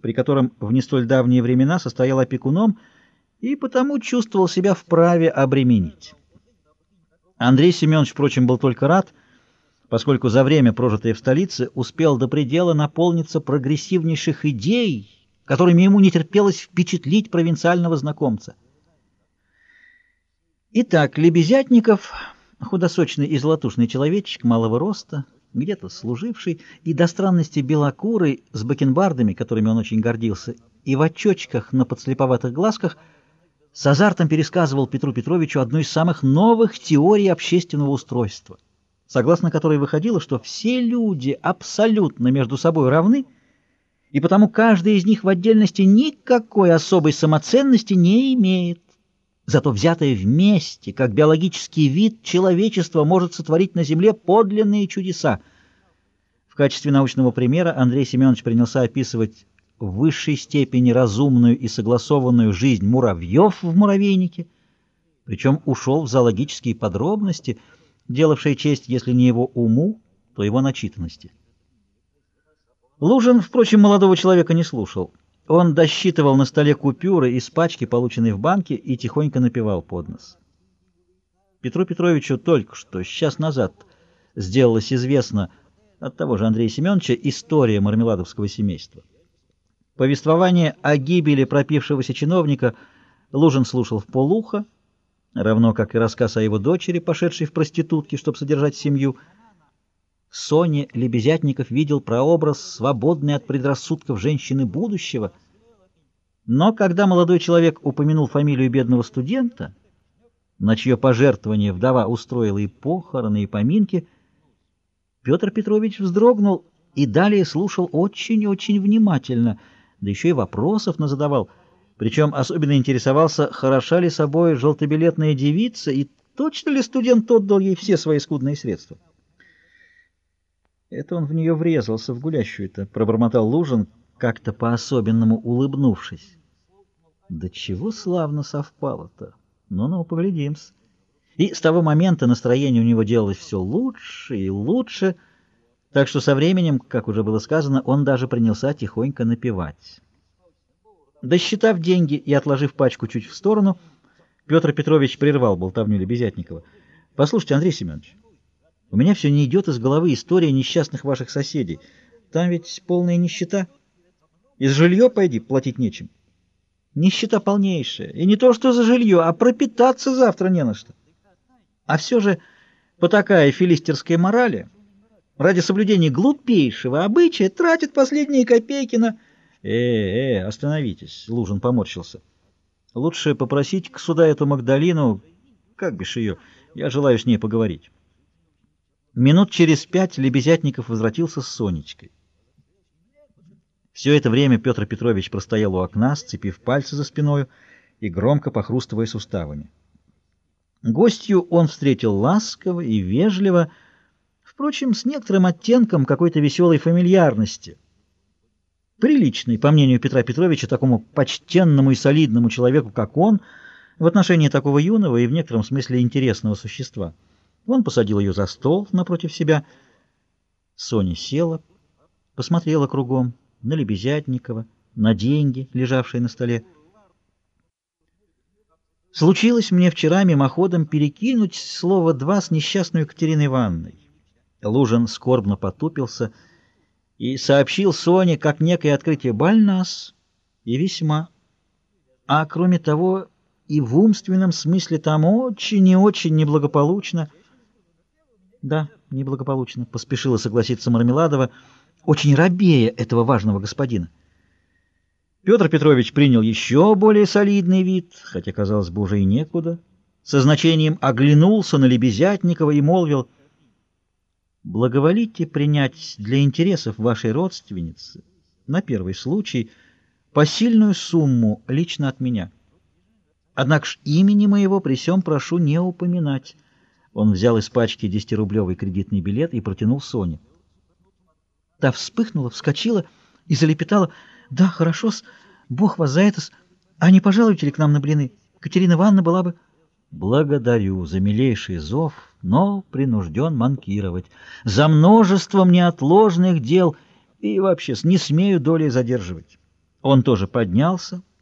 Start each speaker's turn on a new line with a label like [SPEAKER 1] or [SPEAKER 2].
[SPEAKER 1] при котором в не столь давние времена состоял опекуном и потому чувствовал себя вправе обременить. Андрей Семенович, впрочем, был только рад, поскольку за время, прожитое в столице, успел до предела наполниться прогрессивнейших идей, которыми ему не терпелось впечатлить провинциального знакомца. Итак, Лебезятников, худосочный и золотушный человечек малого роста, где-то служивший, и до странности белокурый, с бакенбардами, которыми он очень гордился, и в очочках на подслеповатых глазках, с азартом пересказывал Петру Петровичу одну из самых новых теорий общественного устройства, согласно которой выходило, что все люди абсолютно между собой равны, и потому каждый из них в отдельности никакой особой самоценности не имеет. Зато взятое вместе, как биологический вид, человечество может сотворить на Земле подлинные чудеса. В качестве научного примера Андрей Семенович принялся описывать в высшей степени разумную и согласованную жизнь муравьев в муравейнике, причем ушел в зоологические подробности, делавшие честь, если не его уму, то его начитанности. Лужин, впрочем, молодого человека не слушал. Он досчитывал на столе купюры из пачки, полученной в банке, и тихонько напевал под нос. Петру Петровичу только что, час назад, сделалось известно от того же Андрея Семеновича история мармеладовского семейства. Повествование о гибели пропившегося чиновника Лужин слушал в полухо, равно как и рассказ о его дочери, пошедшей в проститутки, чтобы содержать семью. Соне Лебезятников видел прообраз свободной от предрассудков женщины будущего. Но когда молодой человек упомянул фамилию бедного студента, на чье пожертвование вдова устроила и похороны, и поминки, Петр Петрович вздрогнул и далее слушал очень-очень внимательно, да еще и вопросов назадавал, причем особенно интересовался, хороша ли собой желтобилетная девица и точно ли студент отдал ей все свои скудные средства. Это он в нее врезался, в гулящую-то, — пробормотал Лужин, как-то по-особенному улыбнувшись. Да чего славно совпало-то! Ну-ну, поглядим-с. И с того момента настроение у него делалось все лучше и лучше, так что со временем, как уже было сказано, он даже принялся тихонько напевать. Досчитав деньги и отложив пачку чуть в сторону, Петр Петрович прервал болтовню Лебезятникова. — Послушайте, Андрей Семенович, у меня все не идет из головы история несчастных ваших соседей. Там ведь полная нищета. Из жилье пойди, платить нечем. Нищета полнейшая. И не то, что за жилье, а пропитаться завтра не на что. А все же по такая филистерская морали ради соблюдения глупейшего обычая тратит последние копейки на... Э, э, остановитесь, Лужин поморщился. Лучше попросить к сюда эту Магдалину, как бишь ее, я желаю с ней поговорить. Минут через пять Лебезятников возвратился с Сонечкой. Все это время Петр Петрович простоял у окна, сцепив пальцы за спиною и громко похрустывая суставами. Гостью он встретил ласково и вежливо, впрочем, с некоторым оттенком какой-то веселой фамильярности. Приличный, по мнению Петра Петровича, такому почтенному и солидному человеку, как он, в отношении такого юного и в некотором смысле интересного существа — он посадил ее за стол напротив себя. Соня села, посмотрела кругом на Лебезятникова, на деньги, лежавшие на столе. Случилось мне вчера мимоходом перекинуть слово «два» с несчастной Екатериной Ивановной. Лужин скорбно потупился и сообщил Соне, как некое открытие «больнас» и весьма. А кроме того, и в умственном смысле там очень и очень неблагополучно — да, неблагополучно, поспешила согласиться Мармеладова, очень рабея этого важного господина. Петр Петрович принял еще более солидный вид, хотя, казалось бы, уже и некуда. Со значением оглянулся на Лебезятникова и молвил, «Благоволите принять для интересов вашей родственницы на первый случай посильную сумму лично от меня. Однако ж имени моего при всем прошу не упоминать». Он взял из пачки десятирублевый кредитный билет и протянул Соне. Та вспыхнула, вскочила и залепетала. «Да, хорошо-с, Бог вас за это-с. А не пожалуйте ли к нам на блины? Катерина Ивановна была бы...» «Благодарю за милейший зов, но принужден манкировать. За множеством неотложных дел и вообще не смею долей задерживать. Он тоже поднялся